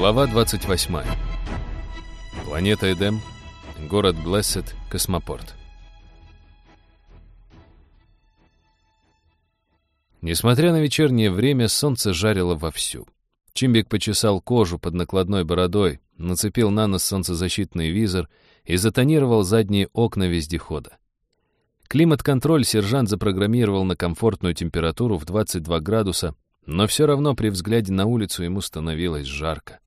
Глава 28. Планета Эдем. Город Блессет. Космопорт. Несмотря на вечернее время, солнце жарило вовсю. Чимбик почесал кожу под накладной бородой, нацепил на нос солнцезащитный визор и затонировал задние окна вездехода. Климат-контроль сержант запрограммировал на комфортную температуру в 22 градуса, но все равно при взгляде на улицу ему становилось жарко.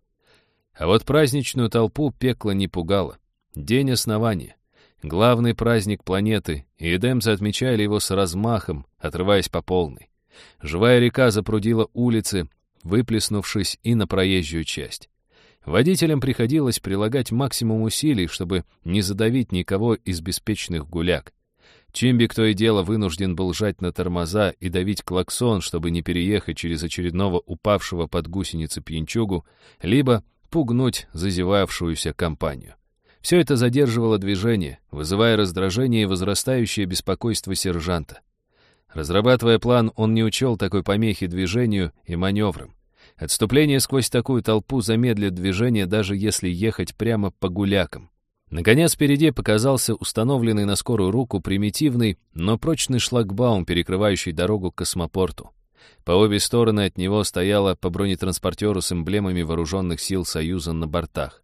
А вот праздничную толпу пекло не пугало. День основания. Главный праздник планеты, и эдемцы отмечали его с размахом, отрываясь по полной. Живая река запрудила улицы, выплеснувшись и на проезжую часть. Водителям приходилось прилагать максимум усилий, чтобы не задавить никого из беспечных гуляк. Чимбик то и дело вынужден был жать на тормоза и давить клаксон, чтобы не переехать через очередного упавшего под гусеницы пьянчугу, либо пугнуть зазевавшуюся компанию. Все это задерживало движение, вызывая раздражение и возрастающее беспокойство сержанта. Разрабатывая план, он не учел такой помехи движению и маневрам. Отступление сквозь такую толпу замедлит движение, даже если ехать прямо по гулякам. Наконец, впереди показался установленный на скорую руку примитивный, но прочный шлагбаум, перекрывающий дорогу к космопорту. По обе стороны от него стояло по бронетранспортеру с эмблемами вооруженных сил Союза на бортах.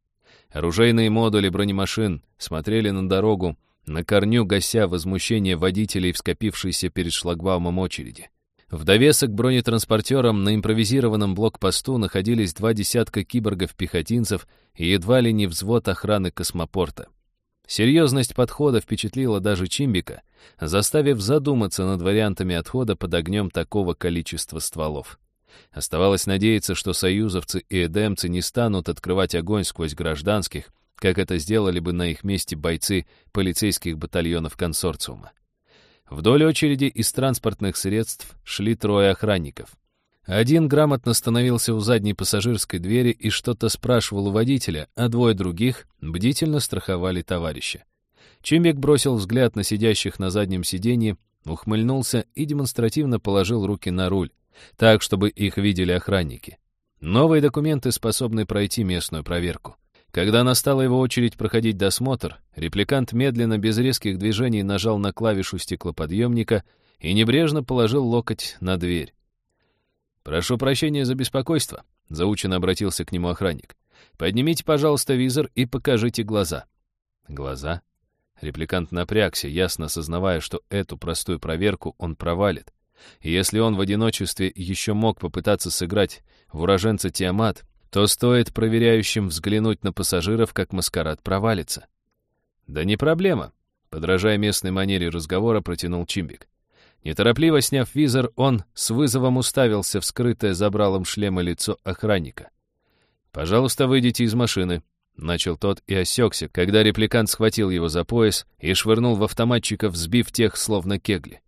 Оружейные модули бронемашин смотрели на дорогу, на корню гася возмущение водителей, вскопившейся перед шлагбаумом очереди. В довесок бронетранспортерам на импровизированном блокпосту находились два десятка киборгов-пехотинцев и едва ли не взвод охраны космопорта. Серьезность подхода впечатлила даже Чимбика, заставив задуматься над вариантами отхода под огнем такого количества стволов. Оставалось надеяться, что союзовцы и эдемцы не станут открывать огонь сквозь гражданских, как это сделали бы на их месте бойцы полицейских батальонов консорциума. Вдоль очереди из транспортных средств шли трое охранников. Один грамотно становился у задней пассажирской двери и что-то спрашивал у водителя, а двое других бдительно страховали товарища. Чимбек бросил взгляд на сидящих на заднем сиденье, ухмыльнулся и демонстративно положил руки на руль, так, чтобы их видели охранники. Новые документы способны пройти местную проверку. Когда настала его очередь проходить досмотр, репликант медленно, без резких движений, нажал на клавишу стеклоподъемника и небрежно положил локоть на дверь. «Прошу прощения за беспокойство», — заученно обратился к нему охранник. «Поднимите, пожалуйста, визор и покажите глаза». «Глаза?» Репликант напрягся, ясно осознавая, что эту простую проверку он провалит. И если он в одиночестве еще мог попытаться сыграть в уроженца Тиамат, то стоит проверяющим взглянуть на пассажиров, как маскарад провалится. «Да не проблема», — подражая местной манере разговора, протянул Чимбик. Неторопливо сняв визор, он с вызовом уставился в скрытое забралом шлема лицо охранника. «Пожалуйста, выйдите из машины», — начал тот и осекся, когда репликант схватил его за пояс и швырнул в автоматчиков, сбив тех словно кегли.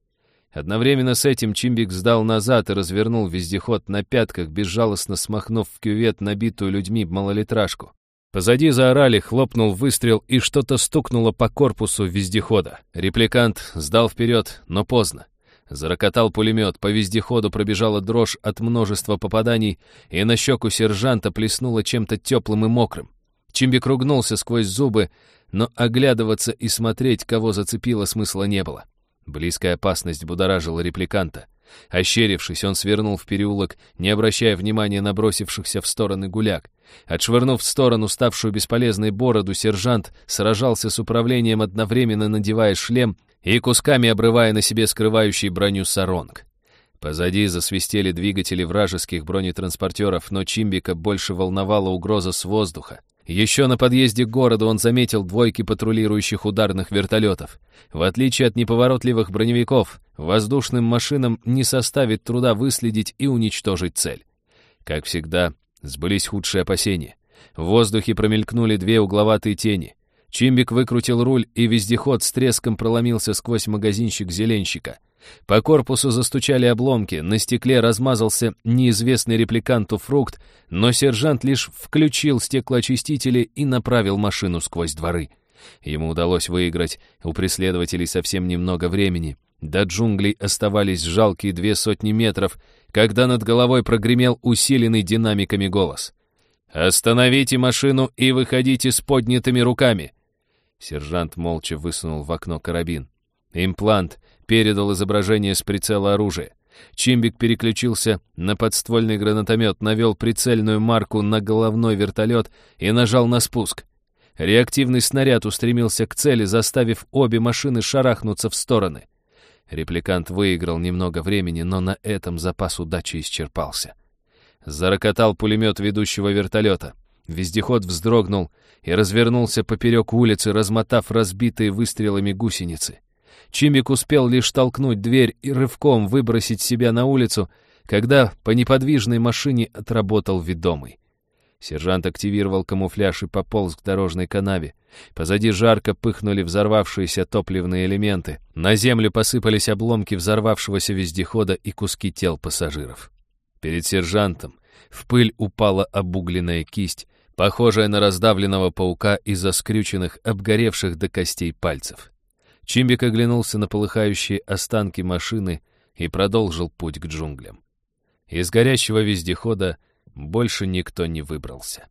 Одновременно с этим Чимбик сдал назад и развернул вездеход на пятках, безжалостно смахнув в кювет набитую людьми малолитражку. Позади заорали, хлопнул выстрел, и что-то стукнуло по корпусу вездехода. Репликант сдал вперед, но поздно. Зарокотал пулемет, по вездеходу пробежала дрожь от множества попаданий, и на щеку сержанта плеснуло чем-то теплым и мокрым. Чимбик ругнулся сквозь зубы, но оглядываться и смотреть, кого зацепило, смысла не было. Близкая опасность будоражила репликанта. Ощерившись, он свернул в переулок, не обращая внимания на бросившихся в стороны гуляк. Отшвырнув в сторону ставшую бесполезной бороду, сержант сражался с управлением, одновременно надевая шлем и кусками обрывая на себе скрывающий броню саронг. Позади засвистели двигатели вражеских бронетранспортеров, но Чимбика больше волновала угроза с воздуха. Еще на подъезде к городу он заметил двойки патрулирующих ударных вертолетов. В отличие от неповоротливых броневиков, воздушным машинам не составит труда выследить и уничтожить цель. Как всегда, сбылись худшие опасения. В воздухе промелькнули две угловатые тени. Чимбик выкрутил руль, и вездеход с треском проломился сквозь магазинчик зеленщика — по корпусу застучали обломки, на стекле размазался неизвестный репликанту фрукт, но сержант лишь включил стеклоочистители и направил машину сквозь дворы. Ему удалось выиграть у преследователей совсем немного времени. До джунглей оставались жалкие две сотни метров, когда над головой прогремел усиленный динамиками голос. «Остановите машину и выходите с поднятыми руками!» Сержант молча высунул в окно карабин. Имплант передал изображение с прицела оружия. Чимбик переключился на подствольный гранатомет, навел прицельную марку на головной вертолет и нажал на спуск. Реактивный снаряд устремился к цели, заставив обе машины шарахнуться в стороны. Репликант выиграл немного времени, но на этом запас удачи исчерпался. Зарокотал пулемет ведущего вертолета. Вездеход вздрогнул и развернулся поперек улицы, размотав разбитые выстрелами гусеницы. Чимик успел лишь толкнуть дверь и рывком выбросить себя на улицу, когда по неподвижной машине отработал ведомый. Сержант активировал камуфляж и пополз к дорожной канаве. Позади жарко пыхнули взорвавшиеся топливные элементы. На землю посыпались обломки взорвавшегося вездехода и куски тел пассажиров. Перед сержантом в пыль упала обугленная кисть, похожая на раздавленного паука из-за скрюченных, обгоревших до костей пальцев. Чимбик оглянулся на полыхающие останки машины и продолжил путь к джунглям. Из горящего вездехода больше никто не выбрался.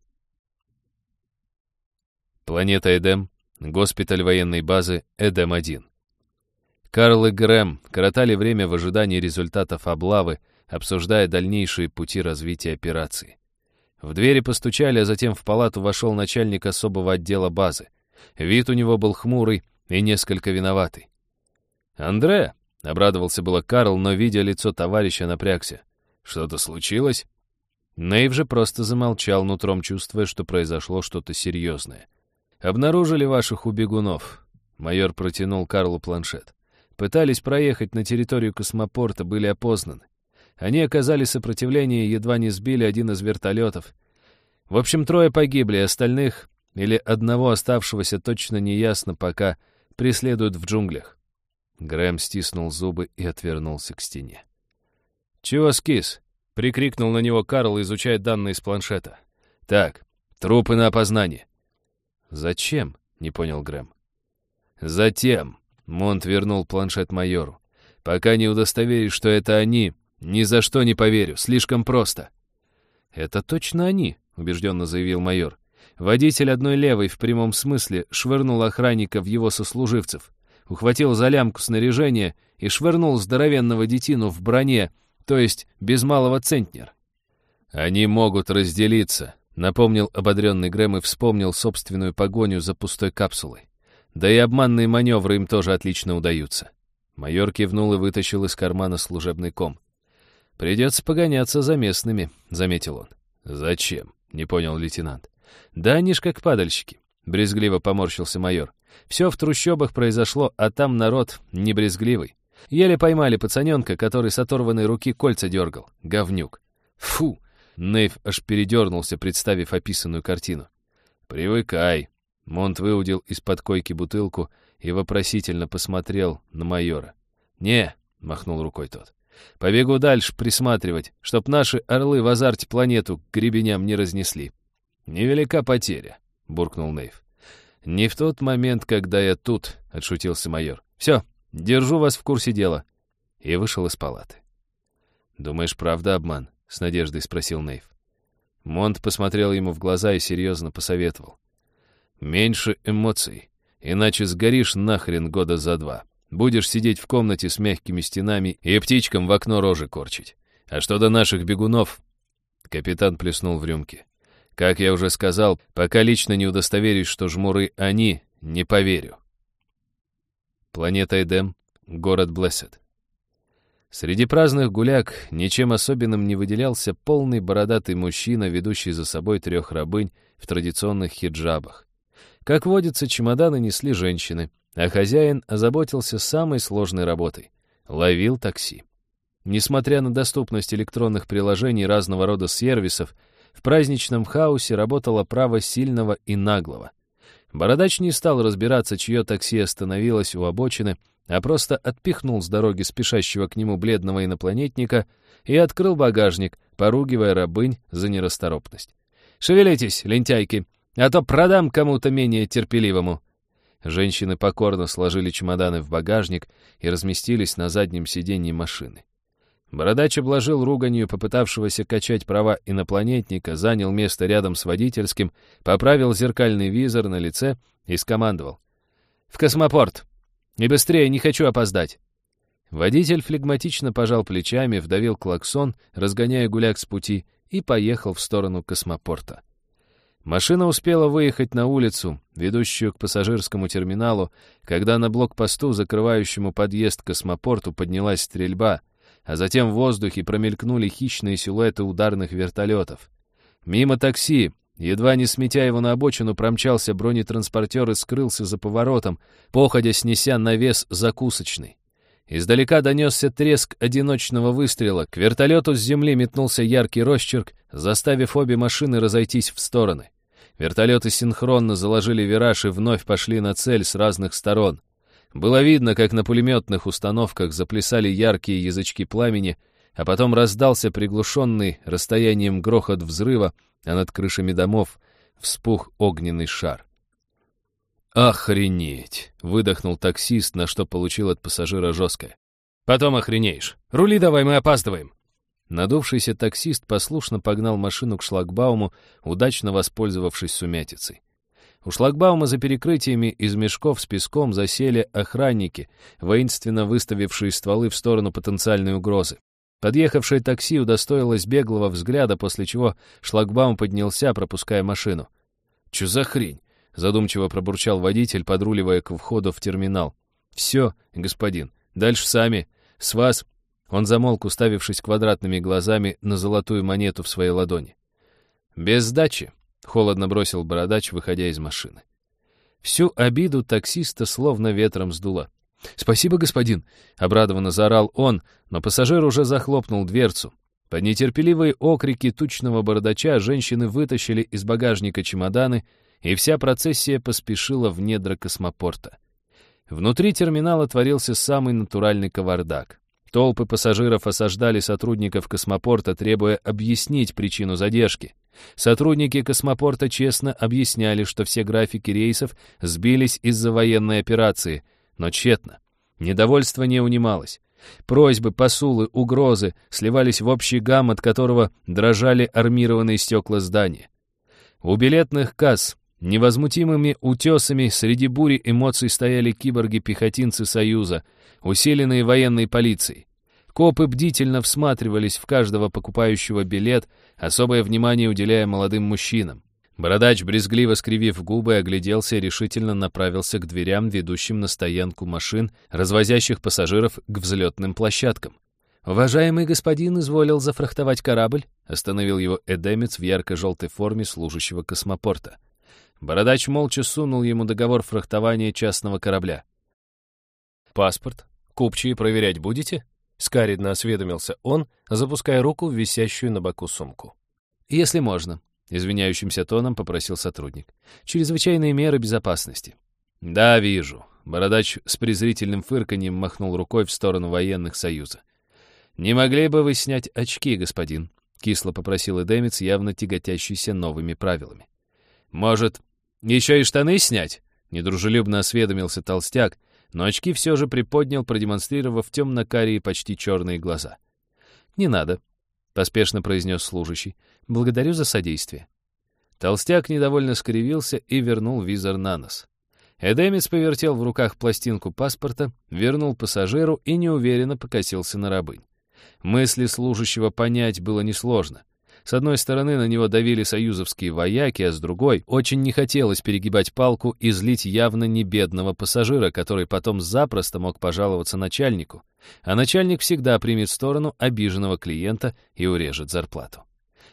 Планета Эдем, госпиталь военной базы Эдем-1. Карл и Грэм коротали время в ожидании результатов облавы, обсуждая дальнейшие пути развития операции. В двери постучали, а затем в палату вошел начальник особого отдела базы. Вид у него был хмурый и несколько виноватый. «Андре!» — обрадовался было Карл, но, видя лицо товарища, напрягся. «Что-то случилось?» Нейв же просто замолчал, нутром чувствуя, что произошло что-то серьезное. «Обнаружили ваших убегунов?» Майор протянул Карлу планшет. «Пытались проехать на территорию космопорта, были опознаны. Они оказали сопротивление и едва не сбили один из вертолетов. В общем, трое погибли, остальных или одного оставшегося точно не ясно, пока преследуют в джунглях». Грэм стиснул зубы и отвернулся к стене. «Чего скис?» — прикрикнул на него Карл, изучая данные с планшета. «Так, трупы на опознание». «Зачем?» — не понял Грэм. «Затем», — Монт вернул планшет майору, «пока не удостоверишь, что это они, ни за что не поверю, слишком просто». «Это точно они», — убежденно заявил майор. Водитель одной левой в прямом смысле швырнул охранника в его сослуживцев, ухватил за лямку снаряжения и швырнул здоровенного детину в броне, то есть без малого центнер. «Они могут разделиться», — напомнил ободренный Грэм и вспомнил собственную погоню за пустой капсулой. Да и обманные маневры им тоже отлично удаются. Майор кивнул и вытащил из кармана служебный ком. «Придется погоняться за местными», — заметил он. «Зачем?» — не понял лейтенант. «Да они ж как падальщики», — брезгливо поморщился майор. «Все в трущобах произошло, а там народ не брезгливый. Еле поймали пацаненка, который с оторванной руки кольца дергал. Говнюк. Фу! Нейв аж передернулся, представив описанную картину. «Привыкай». Монт выудил из-под койки бутылку и вопросительно посмотрел на майора. «Не», — махнул рукой тот. «Побегу дальше присматривать, чтоб наши орлы в азарте планету к гребеням не разнесли». «Невелика потеря», — буркнул Нейв. «Не в тот момент, когда я тут», — отшутился майор. «Все, Держу вас в курсе дела». И вышел из палаты. «Думаешь, правда обман?» — с надеждой спросил Нейв. Монт посмотрел ему в глаза и серьезно посоветовал. «Меньше эмоций, иначе сгоришь нахрен года за два. Будешь сидеть в комнате с мягкими стенами и птичкам в окно рожи корчить. А что до наших бегунов?» Капитан плеснул в рюмки. «Как я уже сказал, пока лично не удостоверюсь, что жмуры они, не поверю». Планета Эдем, город Блессет. Среди праздных гуляк ничем особенным не выделялся полный бородатый мужчина, ведущий за собой трех рабынь в традиционных хиджабах. Как водится, чемоданы несли женщины, а хозяин озаботился самой сложной работой — ловил такси. Несмотря на доступность электронных приложений разного рода сервисов, в праздничном хаосе работало право сильного и наглого — Бородач не стал разбираться, чье такси остановилось у обочины, а просто отпихнул с дороги спешащего к нему бледного инопланетника и открыл багажник, поругивая рабынь за нерасторопность. «Шевелитесь, лентяйки, а то продам кому-то менее терпеливому». Женщины покорно сложили чемоданы в багажник и разместились на заднем сиденье машины. Бородач обложил руганью попытавшегося качать права инопланетника, занял место рядом с водительским, поправил зеркальный визор на лице и скомандовал. «В космопорт! И быстрее, не хочу опоздать!» Водитель флегматично пожал плечами, вдавил клаксон, разгоняя гуляк с пути, и поехал в сторону космопорта. Машина успела выехать на улицу, ведущую к пассажирскому терминалу, когда на блокпосту, закрывающему подъезд к космопорту, поднялась стрельба, а затем в воздухе промелькнули хищные силуэты ударных вертолетов. Мимо такси, едва не сметя его на обочину, промчался бронетранспортер и скрылся за поворотом, походя снеся навес закусочный. Издалека донесся треск одиночного выстрела, к вертолету с земли метнулся яркий росчерк, заставив обе машины разойтись в стороны. Вертолеты синхронно заложили вираж и вновь пошли на цель с разных сторон. Было видно, как на пулеметных установках заплясали яркие язычки пламени, а потом раздался приглушенный расстоянием грохот взрыва, а над крышами домов вспух огненный шар. «Охренеть!» — выдохнул таксист, на что получил от пассажира жесткое. «Потом охренеешь. Рули давай, мы опаздываем!» Надувшийся таксист послушно погнал машину к шлагбауму, удачно воспользовавшись сумятицей. У шлагбаума за перекрытиями из мешков с песком засели охранники, воинственно выставившие стволы в сторону потенциальной угрозы. Подъехавшее такси удостоилось беглого взгляда, после чего шлагбаум поднялся, пропуская машину. «Чё за хрень?» Задумчиво пробурчал водитель, подруливая к входу в терминал. «Все, господин, дальше сами. С вас...» Он замолк, уставившись квадратными глазами на золотую монету в своей ладони. «Без сдачи», — холодно бросил бородач, выходя из машины. Всю обиду таксиста словно ветром сдуло. «Спасибо, господин!» — обрадованно заорал он, но пассажир уже захлопнул дверцу. Под нетерпеливые окрики тучного бородача женщины вытащили из багажника чемоданы и вся процессия поспешила в недра космопорта. Внутри терминала творился самый натуральный кавардак. Толпы пассажиров осаждали сотрудников космопорта, требуя объяснить причину задержки. Сотрудники космопорта честно объясняли, что все графики рейсов сбились из-за военной операции, но тщетно. Недовольство не унималось. Просьбы, посулы, угрозы сливались в общий гам, от которого дрожали армированные стекла здания. У билетных касс Невозмутимыми утесами среди бури эмоций стояли киборги-пехотинцы Союза, усиленные военной полицией. Копы бдительно всматривались в каждого покупающего билет, особое внимание уделяя молодым мужчинам. Бородач, брезгливо скривив губы, огляделся и решительно направился к дверям, ведущим на стоянку машин, развозящих пассажиров к взлетным площадкам. «Уважаемый господин изволил зафрахтовать корабль», остановил его эдемец в ярко-желтой форме служащего космопорта. Бородач молча сунул ему договор фрахтования частного корабля. «Паспорт? Купчие проверять будете?» Скаридно осведомился он, запуская руку в висящую на боку сумку. «Если можно», — извиняющимся тоном попросил сотрудник. «Чрезвычайные меры безопасности». «Да, вижу». Бородач с презрительным фырканьем махнул рукой в сторону военных союза. «Не могли бы вы снять очки, господин?» — кисло попросил Эдемец, явно тяготящийся новыми правилами. «Может, «Еще и штаны снять?» — недружелюбно осведомился толстяк, но очки все же приподнял, продемонстрировав темно-карие почти черные глаза. «Не надо», — поспешно произнес служащий. «Благодарю за содействие». Толстяк недовольно скривился и вернул визор на нос. Эдемец повертел в руках пластинку паспорта, вернул пассажиру и неуверенно покосился на рабынь. Мысли служащего понять было несложно. С одной стороны, на него давили союзовские вояки, а с другой, очень не хотелось перегибать палку и злить явно не бедного пассажира, который потом запросто мог пожаловаться начальнику. А начальник всегда примет сторону обиженного клиента и урежет зарплату.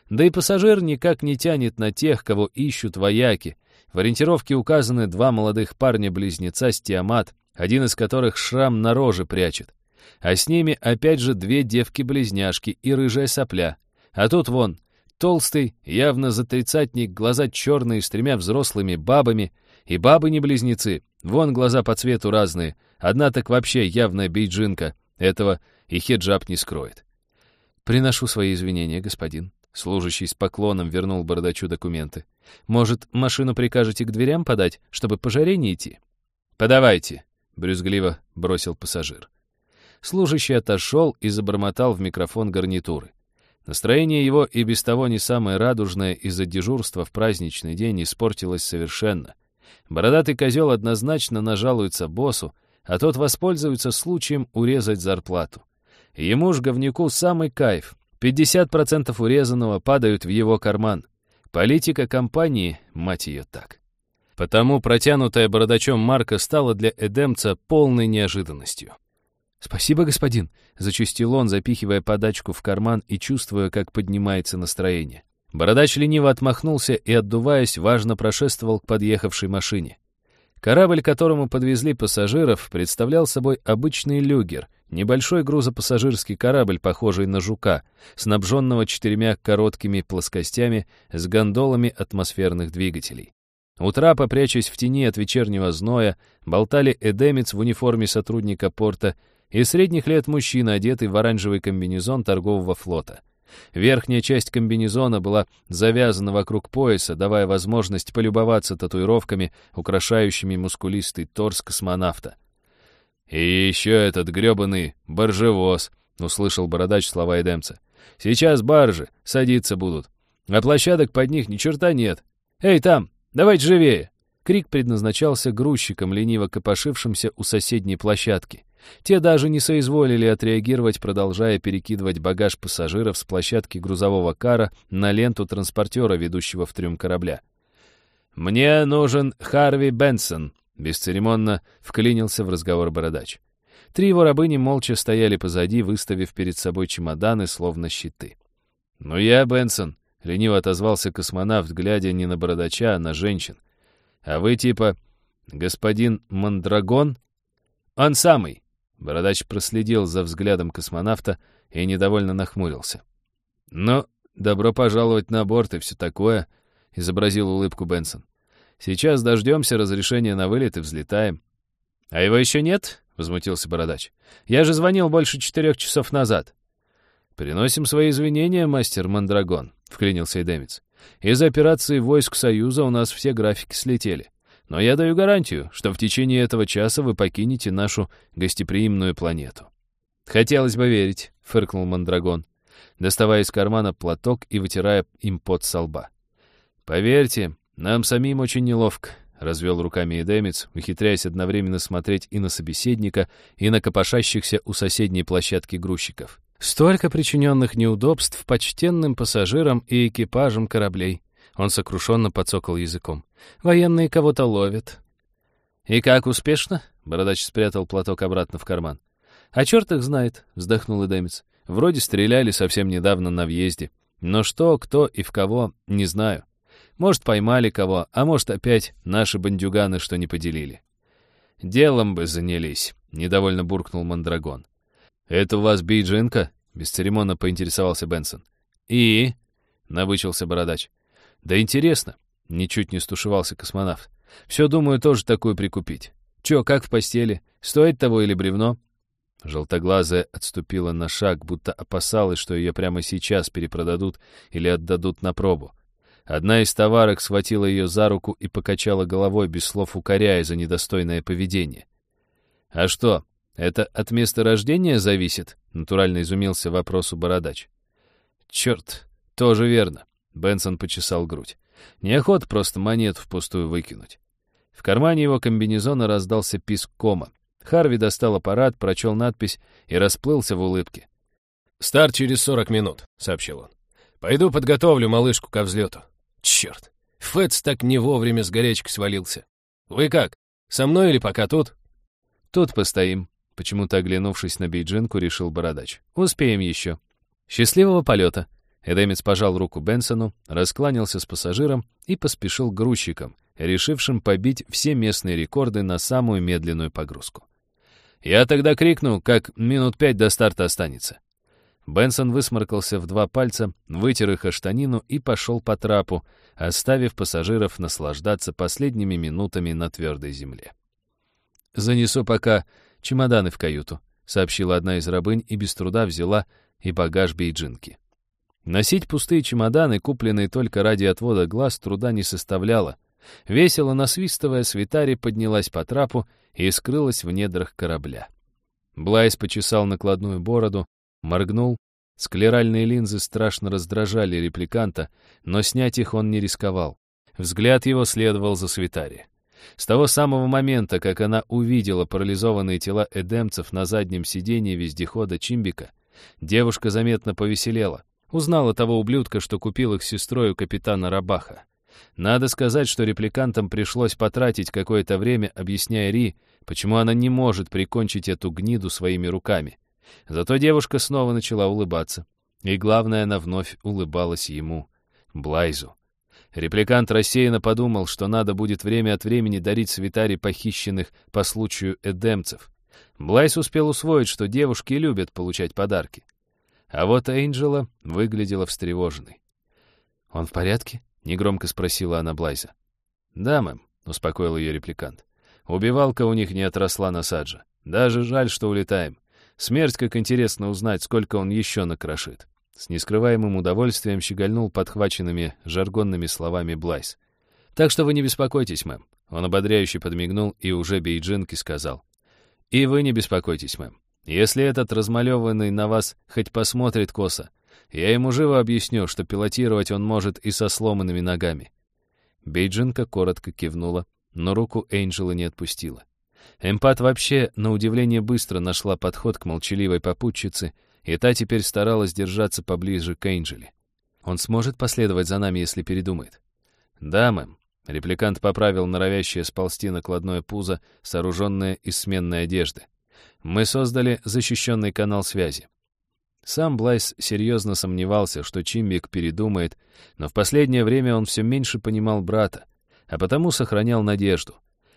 Да и пассажир никак не тянет на тех, кого ищут вояки. В ориентировке указаны два молодых парня-близнеца с Тиамат, один из которых шрам на роже прячет. А с ними опять же две девки-близняшки и рыжая сопля — а тут вон, толстый, явно затрицатник, глаза черные, с тремя взрослыми бабами. И бабы не близнецы, вон глаза по цвету разные. Одна так вообще явная бейджинка. Этого и хиджаб не скроет. «Приношу свои извинения, господин». Служащий с поклоном вернул бардачу документы. «Может, машину прикажете к дверям подать, чтобы по идти?» «Подавайте», — брюзгливо бросил пассажир. служащий отошел и забормотал в микрофон гарнитуры. Настроение его и без того не самое радужное из-за дежурства в праздничный день испортилось совершенно. Бородатый козел однозначно нажалуется боссу, а тот воспользуется случаем урезать зарплату. Ему ж, говнюку, самый кайф. 50% урезанного падают в его карман. Политика компании, мать ее так. Потому протянутая бородачом марка стала для эдемца полной неожиданностью. «Спасибо, господин», — зачастил он, запихивая подачку в карман и чувствуя, как поднимается настроение. Бородач лениво отмахнулся и, отдуваясь, важно прошествовал к подъехавшей машине. Корабль, которому подвезли пассажиров, представлял собой обычный люгер, небольшой грузопассажирский корабль, похожий на жука, снабженного четырьмя короткими плоскостями с гондолами атмосферных двигателей. У трапа, прячась в тени от вечернего зноя, болтали эдемец в униформе сотрудника порта и средних лет мужчина, одетый в оранжевый комбинезон торгового флота. Верхняя часть комбинезона была завязана вокруг пояса, давая возможность полюбоваться татуировками, украшающими мускулистый торс космонавта. «И еще этот гребаный баржевоз», — услышал бородач слова Эдемца. «Сейчас баржи садиться будут, а площадок под них ни черта нет. Эй, там, давайте живее!» Крик предназначался грузчикам, лениво копошившимся у соседней площадки. Те даже не соизволили отреагировать, продолжая перекидывать багаж пассажиров с площадки грузового кара на ленту транспортера, ведущего в трюм корабля. «Мне нужен Харви Бенсон», — бесцеремонно вклинился в разговор бородач. Три его рабыни молча стояли позади, выставив перед собой чемоданы, словно щиты. «Ну я, Бенсон», — лениво отозвался космонавт, глядя не на бородача, а на женщин. «А вы типа господин Мандрагон?» «Он самый», Бородач проследил за взглядом космонавта и недовольно нахмурился. «Ну, добро пожаловать на борт и все такое», — изобразил улыбку Бенсон. «Сейчас дождемся разрешения на вылет и взлетаем». «А его еще нет?» — возмутился Бородач. «Я же звонил больше четырех часов назад». «Приносим свои извинения, мастер Мандрагон», — вклинился Эдемец. «Из операции войск Союза у нас все графики слетели. Но я даю гарантию, что в течение этого часа вы покинете нашу гостеприимную планету». «Хотелось бы верить», — фыркнул Мандрагон, доставая из кармана платок и вытирая им пот со лба. «Поверьте, нам самим очень неловко», — развел руками Эдемец, ухитряясь одновременно смотреть и на собеседника, и на копошащихся у соседней площадки грузчиков. Столько причиненных неудобств почтенным пассажирам и экипажам кораблей. Он сокрушенно подсокал языком. «Военные кого-то ловят». «И как успешно?» — Бородач спрятал платок обратно в карман. «А черт их знает», — вздохнул Эдемец. «Вроде стреляли совсем недавно на въезде. Но что, кто и в кого, не знаю. Может, поймали кого, а может, опять наши бандюганы что не поделили». «Делом бы занялись», — недовольно буркнул Мандрагон. «Это у вас бейджинка?» — бесцеремонно поинтересовался Бенсон. «И?» — набычился Бородач. «Да интересно», — ничуть не стушевался космонавт. «Все думаю тоже такую прикупить. Че, как в постели? Стоит того или бревно?» Желтоглазая отступила на шаг, будто опасалась, что ее прямо сейчас перепродадут или отдадут на пробу. Одна из товарок схватила ее за руку и покачала головой, без слов укоряя за недостойное поведение. «А что, это от места рождения зависит?» — натурально изумился вопросу бородач. «Черт, тоже верно. Бенсон почесал грудь. Неохота просто монету впустую выкинуть. В кармане его комбинезона раздался писк кома. Харви достал аппарат, прочел надпись и расплылся в улыбке. «Старт через сорок минут», — сообщил он. «Пойду подготовлю малышку ко взлету». «Черт! Фэтс так не вовремя с горячки свалился. Вы как, со мной или пока тут?» «Тут постоим», — почему-то оглянувшись на бейджинку, решил Бородач. «Успеем еще. Счастливого полета!» Эдемец пожал руку Бенсону, раскланялся с пассажиром и поспешил к грузчикам, решившим побить все местные рекорды на самую медленную погрузку. «Я тогда крикну, как минут пять до старта останется». Бенсон высморкался в два пальца, вытер их о штанину и пошел по трапу, оставив пассажиров наслаждаться последними минутами на твердой земле. «Занесу пока чемоданы в каюту», — сообщила одна из рабынь и без труда взяла и багаж бейджинки. Носить пустые чемоданы, купленные только ради отвода глаз, труда не составляло. Весело насвистывая, Свитари поднялась по трапу и скрылась в недрах корабля. Блайс почесал накладную бороду, моргнул. Склеральные линзы страшно раздражали репликанта, но снять их он не рисковал. Взгляд его следовал за Светари. С того самого момента, как она увидела парализованные тела эдемцев на заднем сиденье вездехода Чимбика, девушка заметно повеселела. Узнала того ублюдка, что купил их сестрой у капитана Рабаха. Надо сказать, что репликантам пришлось потратить какое-то время, объясняя Ри, почему она не может прикончить эту гниду своими руками. Зато девушка снова начала улыбаться. И главное, она вновь улыбалась ему, Блайзу. Репликант рассеянно подумал, что надо будет время от времени дарить свитари похищенных по случаю эдемцев. Блайс успел усвоить, что девушки любят получать подарки. А вот Эйнджела выглядела встревоженной. «Он в порядке?» — негромко спросила она Блайза. «Да, мэм», — успокоил ее репликант. «Убивалка у них не отросла на Саджа. Даже жаль, что улетаем. Смерть, как интересно узнать, сколько он еще накрошит». С нескрываемым удовольствием щегольнул подхваченными жаргонными словами Блайс. «Так что вы не беспокойтесь, мэм». Он ободряюще подмигнул и уже Бейджинки сказал. «И вы не беспокойтесь, мэм. Если этот размалеванный на вас хоть посмотрит косо, я ему живо объясню, что пилотировать он может и со сломанными ногами». Бейджинка коротко кивнула, но руку Эйнджела не отпустила. Эмпат вообще, на удивление, быстро нашла подход к молчаливой попутчице, и та теперь старалась держаться поближе к Эйнджеле. «Он сможет последовать за нами, если передумает?» «Да, мэм». Репликант поправил норовящее сползти накладное пузо, сооруженное из сменной одежды. Мы создали защищенный канал связи. Сам Блайс серьезно сомневался, что Чимбик передумает, но в последнее время он все меньше понимал брата, а потому сохранял надежду.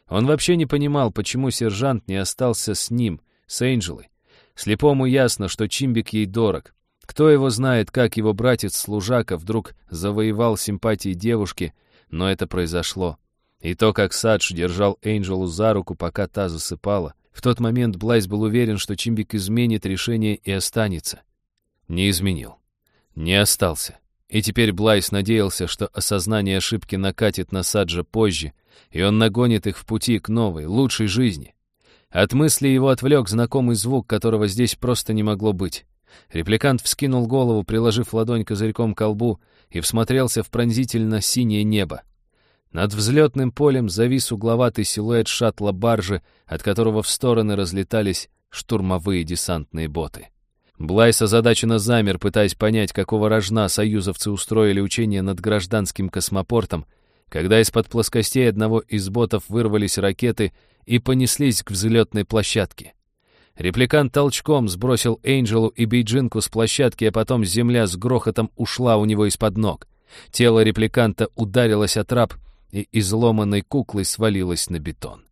Он вообще не понимал, почему сержант не остался с ним, с Эйнджелой. Слепому ясно, что Чимбик ей дорог. Кто его знает, как его братец-служака вдруг завоевал симпатии девушки, но это произошло. И то, как Садж держал Эйнджелу за руку, пока та засыпала, в тот момент Блайс был уверен, что Чимбик изменит решение и останется. Не изменил. Не остался. И теперь Блайс надеялся, что осознание ошибки накатит на Саджа позже, и он нагонит их в пути к новой, лучшей жизни. От мысли его отвлек знакомый звук, которого здесь просто не могло быть. Репликант вскинул голову, приложив ладонь козырьком к колбу, и всмотрелся в пронзительно синее небо. Над взлетным полем завис угловатый силуэт шаттла баржи, от которого в стороны разлетались штурмовые десантные боты. Блайс озадаченно замер, пытаясь понять, какого рожна союзовцы устроили учение над гражданским космопортом, когда из-под плоскостей одного из ботов вырвались ракеты и понеслись к взлетной площадке. Репликант толчком сбросил Эйнджелу и Бейджинку с площадки, а потом земля с грохотом ушла у него из-под ног. Тело репликанта ударилось о трап и изломанной куклой свалилось на бетон.